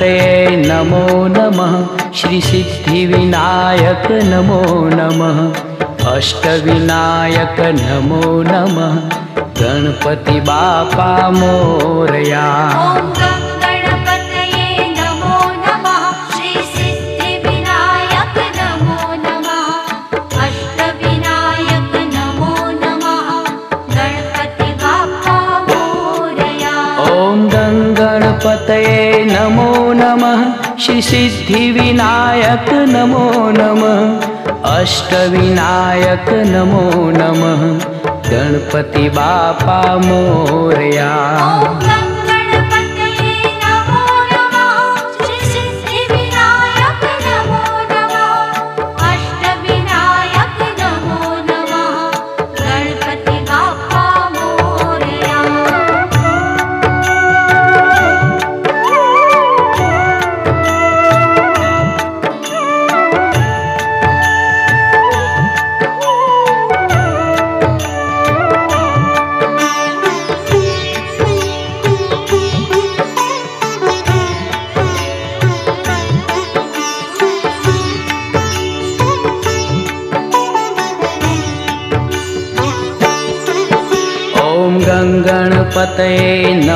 ते नमो नमः श्रीसिद्धिविनायक नमो नमः अष्टविनायक नमो नमः गणपति बापा मोरया श्री सिद्धि विनायक नमो नमः अष्टविनायक नमो नम गणपति बापा मोरया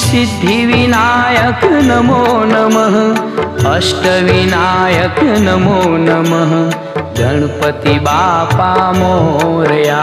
सिद्धि विनायक नमो नमः अष्टविनायक नमो नमः गणपति बापा मोरया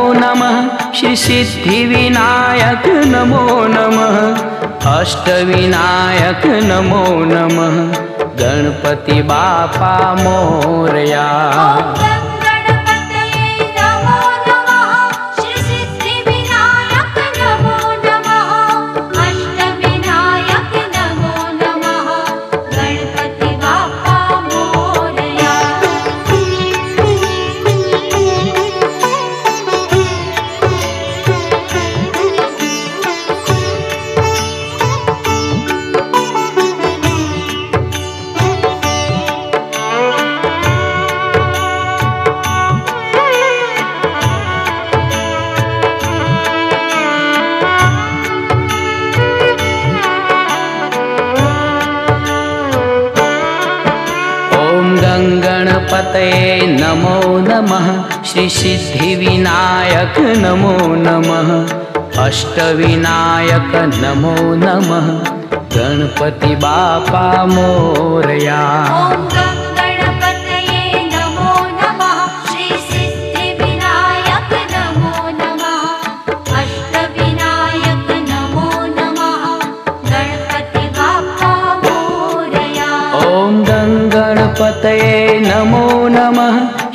श्री सिद्धि विनायक नमो नमः अष्टविनायक नमो नमः गणपति बापा मोरया गणपते नमो नमः श्रीसिद्धिविनायक नमो नमः अष्टविनायक नमो नमः गणपति बापा मोरया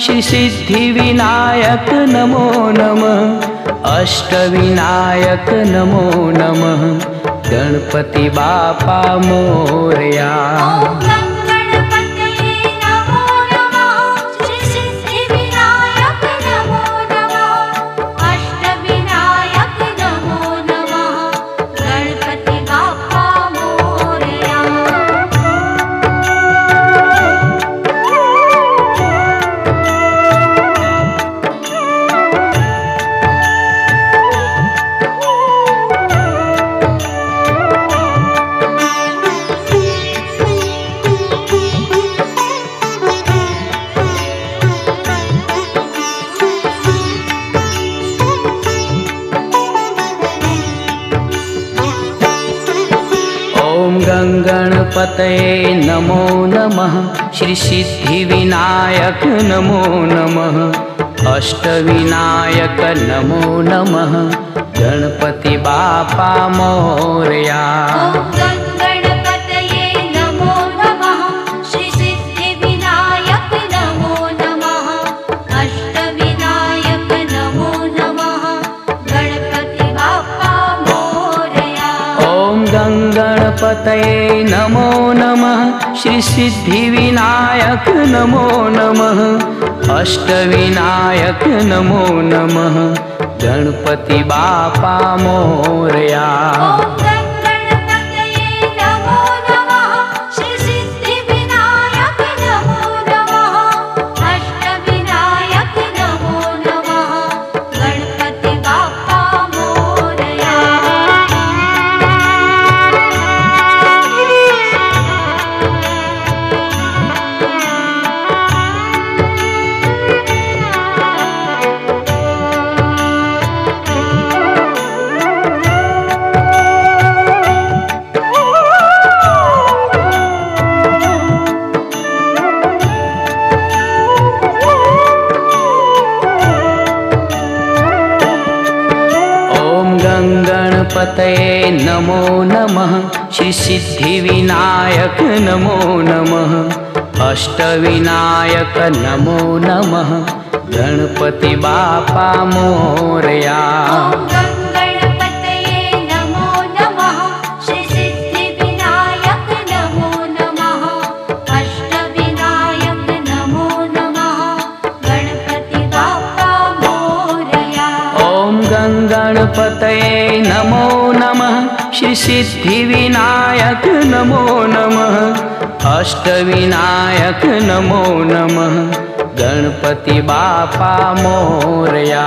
श्री सिद्धि विनायक नमो नमः विनायक नमो नमः गणपति बापा मोरया गणपतये नमो नमः श्रीसिद्धिविनायक नमो नमः अष्टविनायक नमो नमः गणपति बापा मोरया नमो नमः श्री सिद्धिविनायक नमो नमः अष्टविनायक नमो नमः गणपति बापा मोरया नमो नमः श्रीसिद्धिविनायक नमो नमः अष्टविनायक नमो नमः गणपति बापा मोरया सिद्धिविनायक नमो नमः अष्टविनायक नमो नमः गणपति बापा मोरया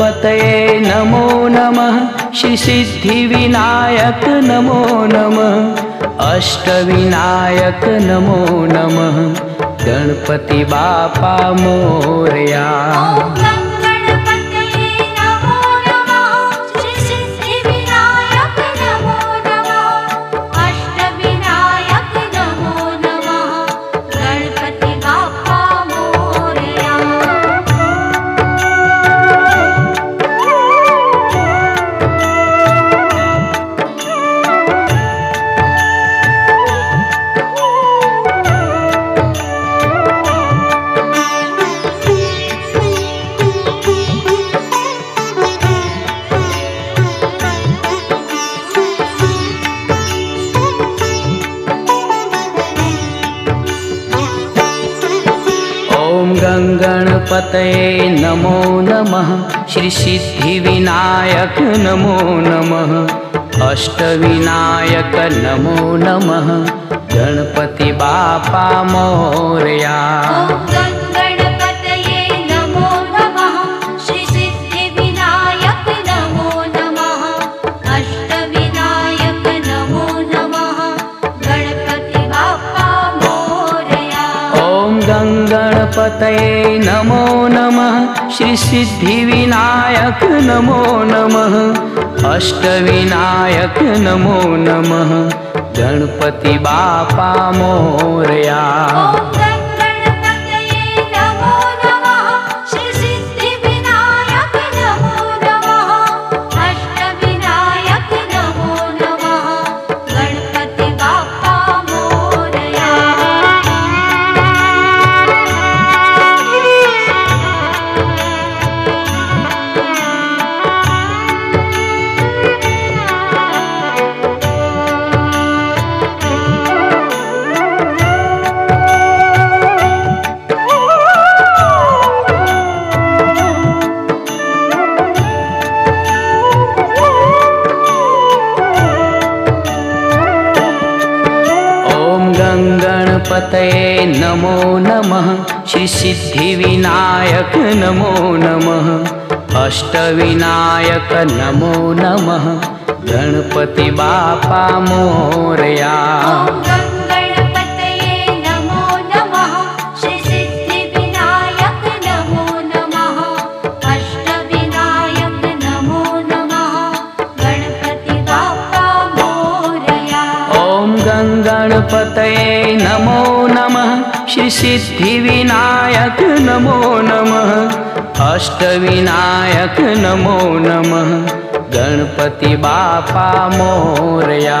गणपतये नमो नमः श्रीसिद्धिविनायक नमो नमः अष्टविनायक नमो नमः गणपति बापा मोरया गणपतये नमो नमः विनायक नमो नमः अष्टविनायक नमो नमः गणपति बापा मौर्या तये नमो नमः श्रीसिद्धिविनायक नमो नमः अष्टविनायक नमो नमः गणपति बापा मोरया तये नमो नमः श्रीसिद्धिविनायक नमो नमः अष्टविनायक नमो नमः गणपतिबापा मोरया गणपतये नमो नमः श्रीसिद्धिविनायक नमो नमः अष्टविनायक नमो नमः गणपति बापा मोरया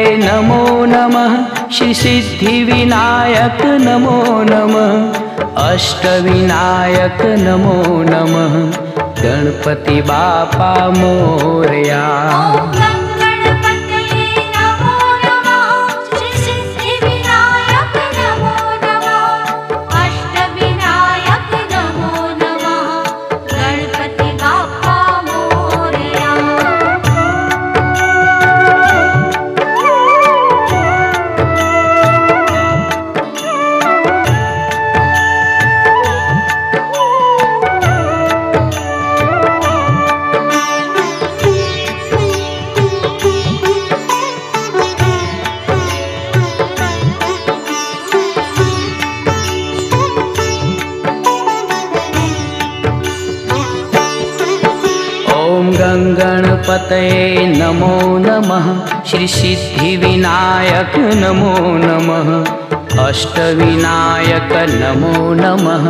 सिद्धि विनायक नमो नमः विनायक नमो नमः गणपति बापा मोरया विनायक नमो नमः अष्टविनायक नमो नमः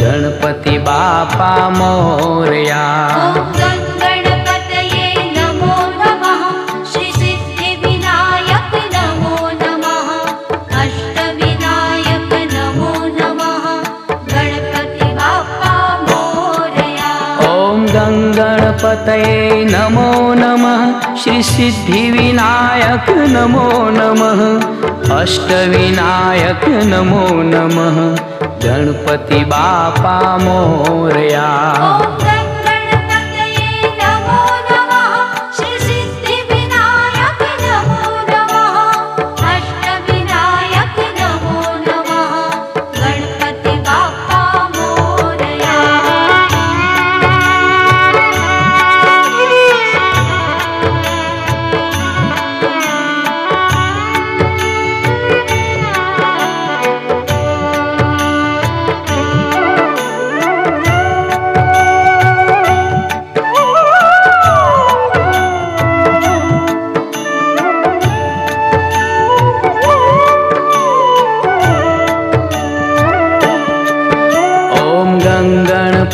गणपति बापा मोरया गणपतये नमो नमः सिद्धिविनायक नमो नमः अष्टविनायक नमो नमः गणपति बापा मोरया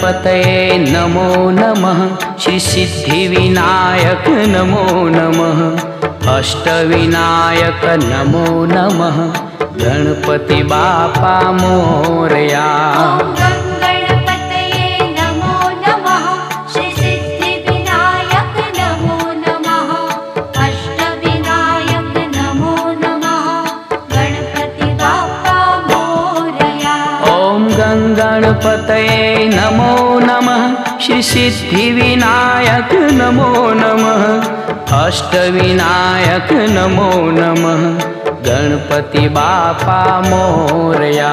गणपतये नमो नमः श्रीसिद्धिविनायक नमो नमः अष्टविनायक नमो नमः गणपति बापा मोरया नमो नमः श्री सिद्धिविनायक नमो नमः अष्टविनायक नमो नमः गणपति बापा मोरया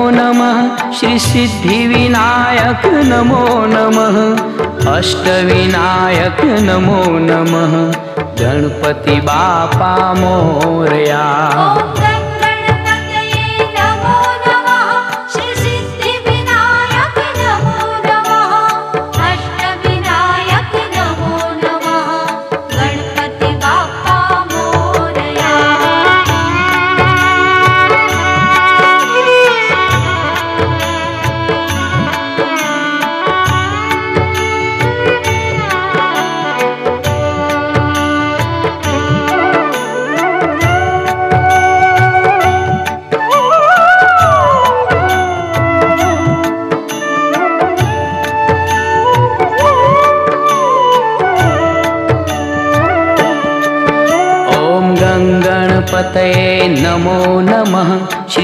श्री सिद्धि विनायक नमो नमः अष्टविनायक नमो नमः गणपति बापा मोरया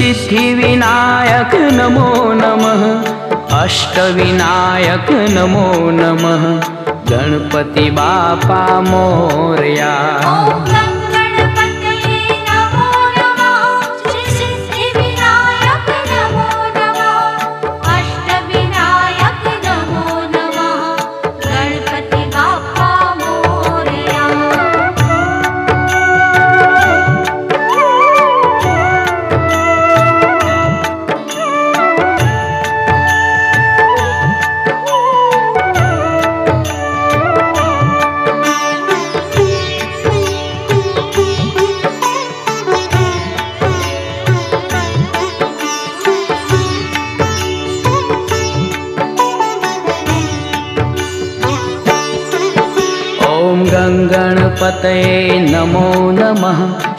विनायक नमो नमः विनायक नमो नमः गणपति बापा मोर्या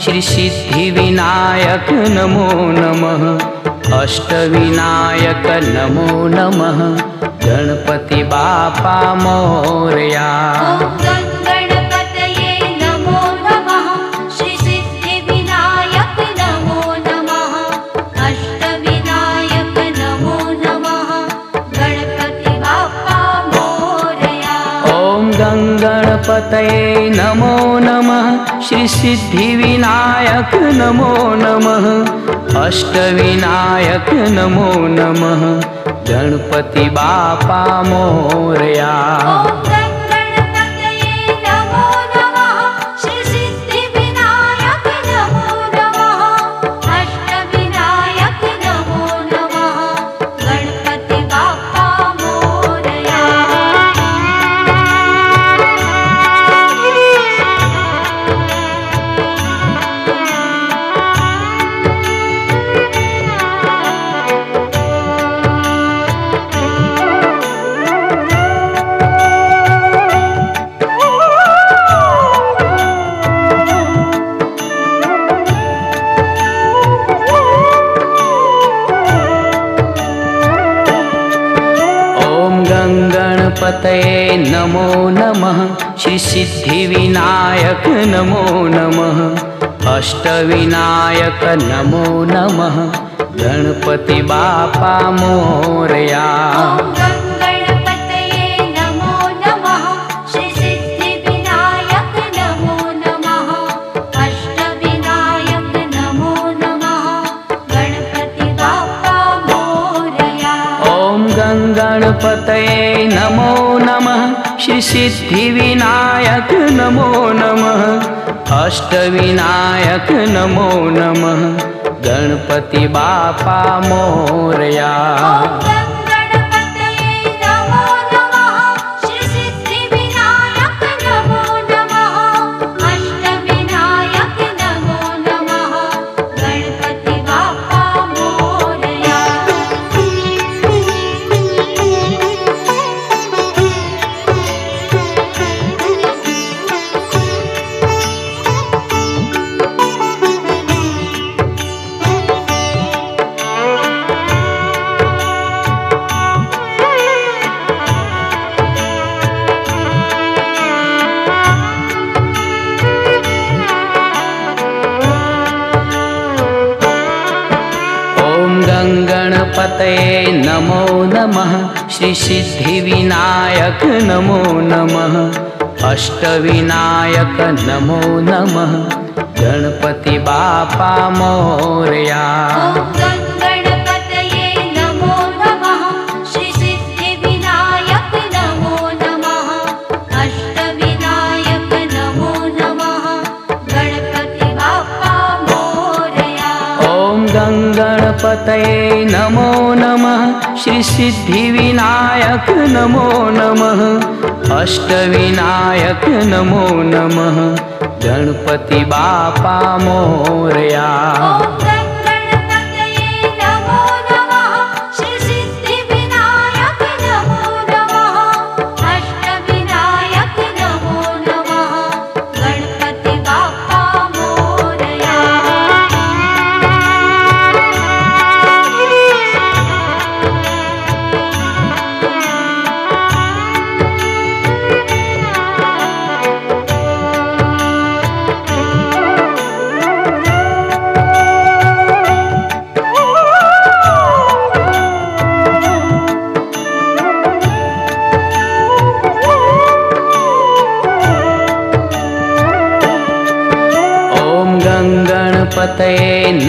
श्री सिद्धि विनायक नमो नमः अष्टविनायक नमो नमः गणपति बापा मोरया य नमो नमः श्रीसिद्धिविनायक नमो नमः अष्टविनायक नमो नमः गणपति बापा मोरया गणपतये नमो नमः श्रीसिद्धिविनायक नमो नमः अष्टविनायक नमो नमः गणपतिबापा मोरया गणपतये नमो नमः श्रीसिद्धिविनायक नमो नमः अष्टविनायक नमो नमः गणपति बापा मोरया गणपतये नमो नमः श्रीसिद्धिविनायक नमो नमः अष्टविनायक नमो नमः गणपति बापा मौर्या गणपतये नमो नमः श्रीसिद्धिविनायक नमो नमः अष्टविनायक नमो नमः गणपति बापा मोरया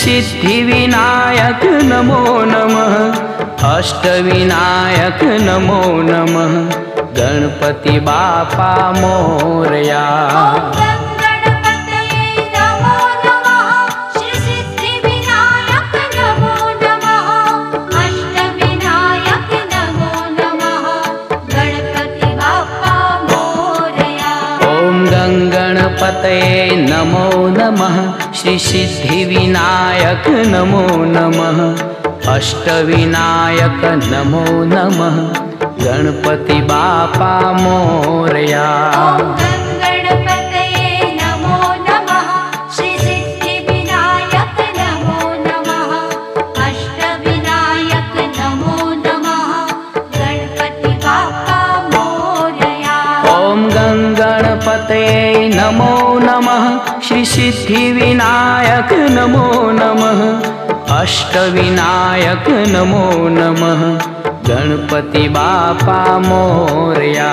सिद्धि विनायक नमो नमः अष्टविनायक नमो नमः गणपति बापा मोरया नमः श्रीसिद्धिविनायक नमो नमः अष्टविनायक नमो नमः गणपति बापा मोरया अष्टविनायक नमो नमः गणपति बापा मोरया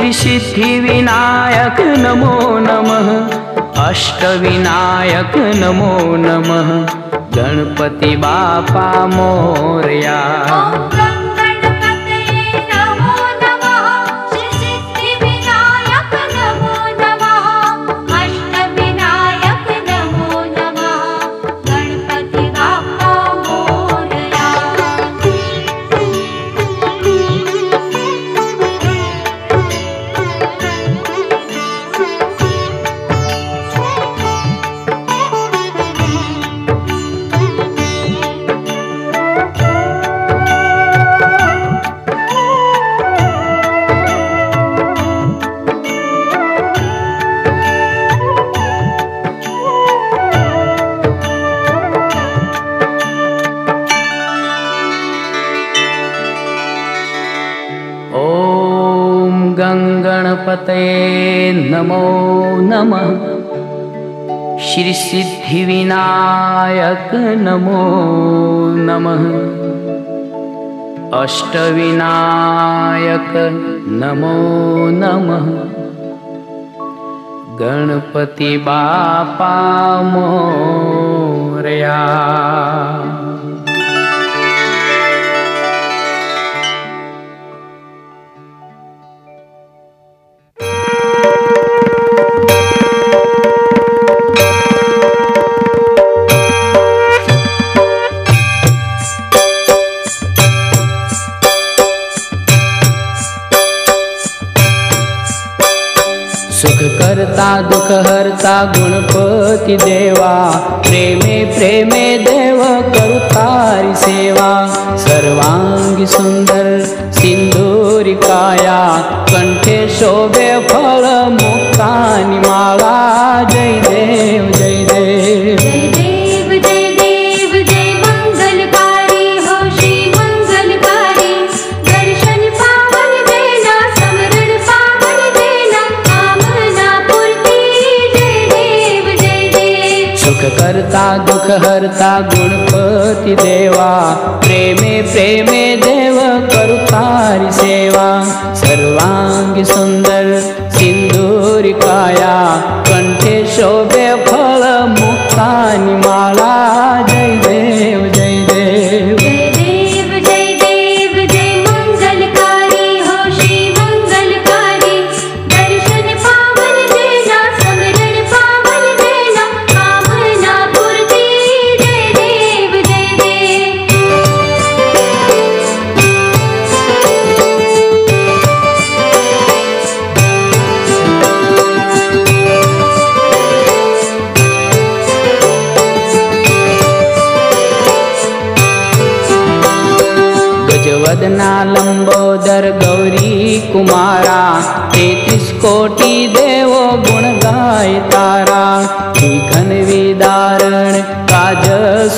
विनायक नमो नमः विनायक नमो नमः गणपति बापा मोर्या सिद्धिविनायक नमो नमः अष्टविनायक नमो नमः गणपति बापा मोरया गुणपति देवा प्रेमे प्रेमे देव करुतारी सेवा सर्वांगी सुंदर सिंदूरी काया कंठे शोभे हरता गुणपति देवा प्रेमे प्रेमे देव करुतारी सेवा सर्वांग सुंदर सिंदूर काया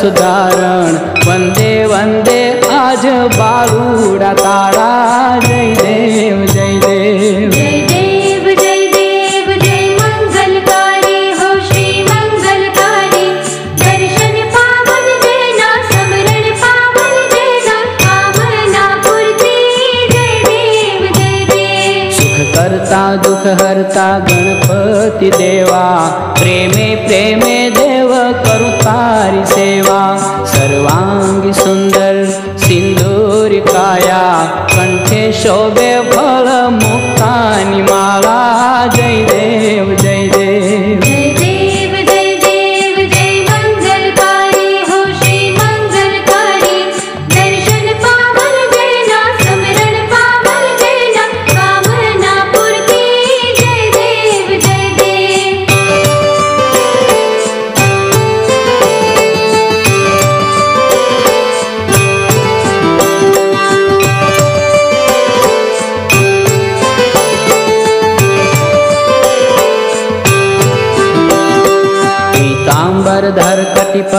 सुधारण वंदे वंदे आज बारूड़ा तारा जय देव जय देव दुख हरता गण सरस्वती देवा प्रेमे प्रेमे देव करु तारी सेवा सर्वांगी सुंदर सिंदूर काया कंठे शोभे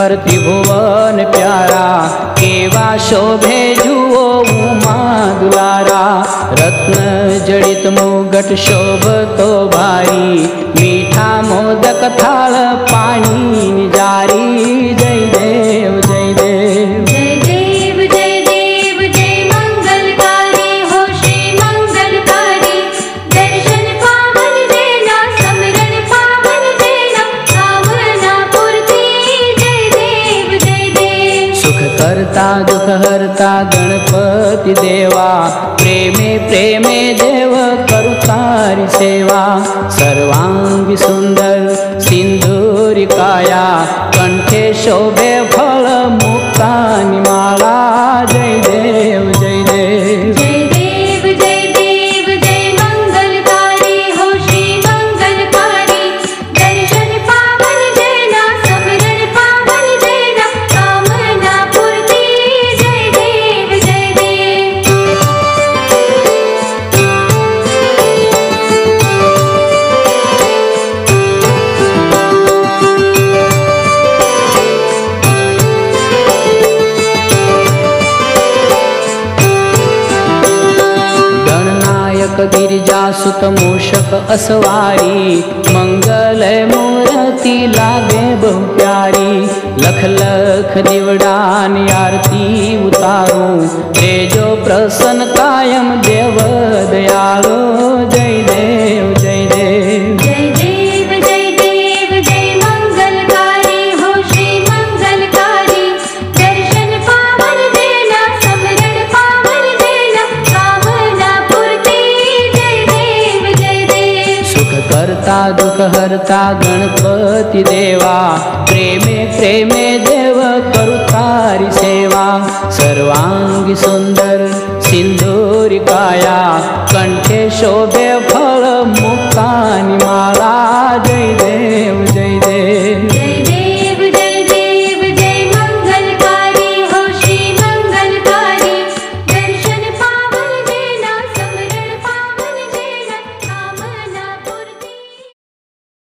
कर त्रिभुवन प्यारा केवा शोभे जुओ मा रत्न जड़ित मुगट शोभतो भारी मीठा मोदक थाल तारक गिरिजा मोषक असवारी मंगल मोरति लागे बहु प्यारी लख लख दिवडान आरती उतारू जय जो प्रसन्न कायम देव दयालो जय देव दुख गणपति देवा प्रेमे प्रेमे देव सेवा सर्वांगी सुन्दर सिन्दूरि काया कण्ठे शोभे फल माला जय देव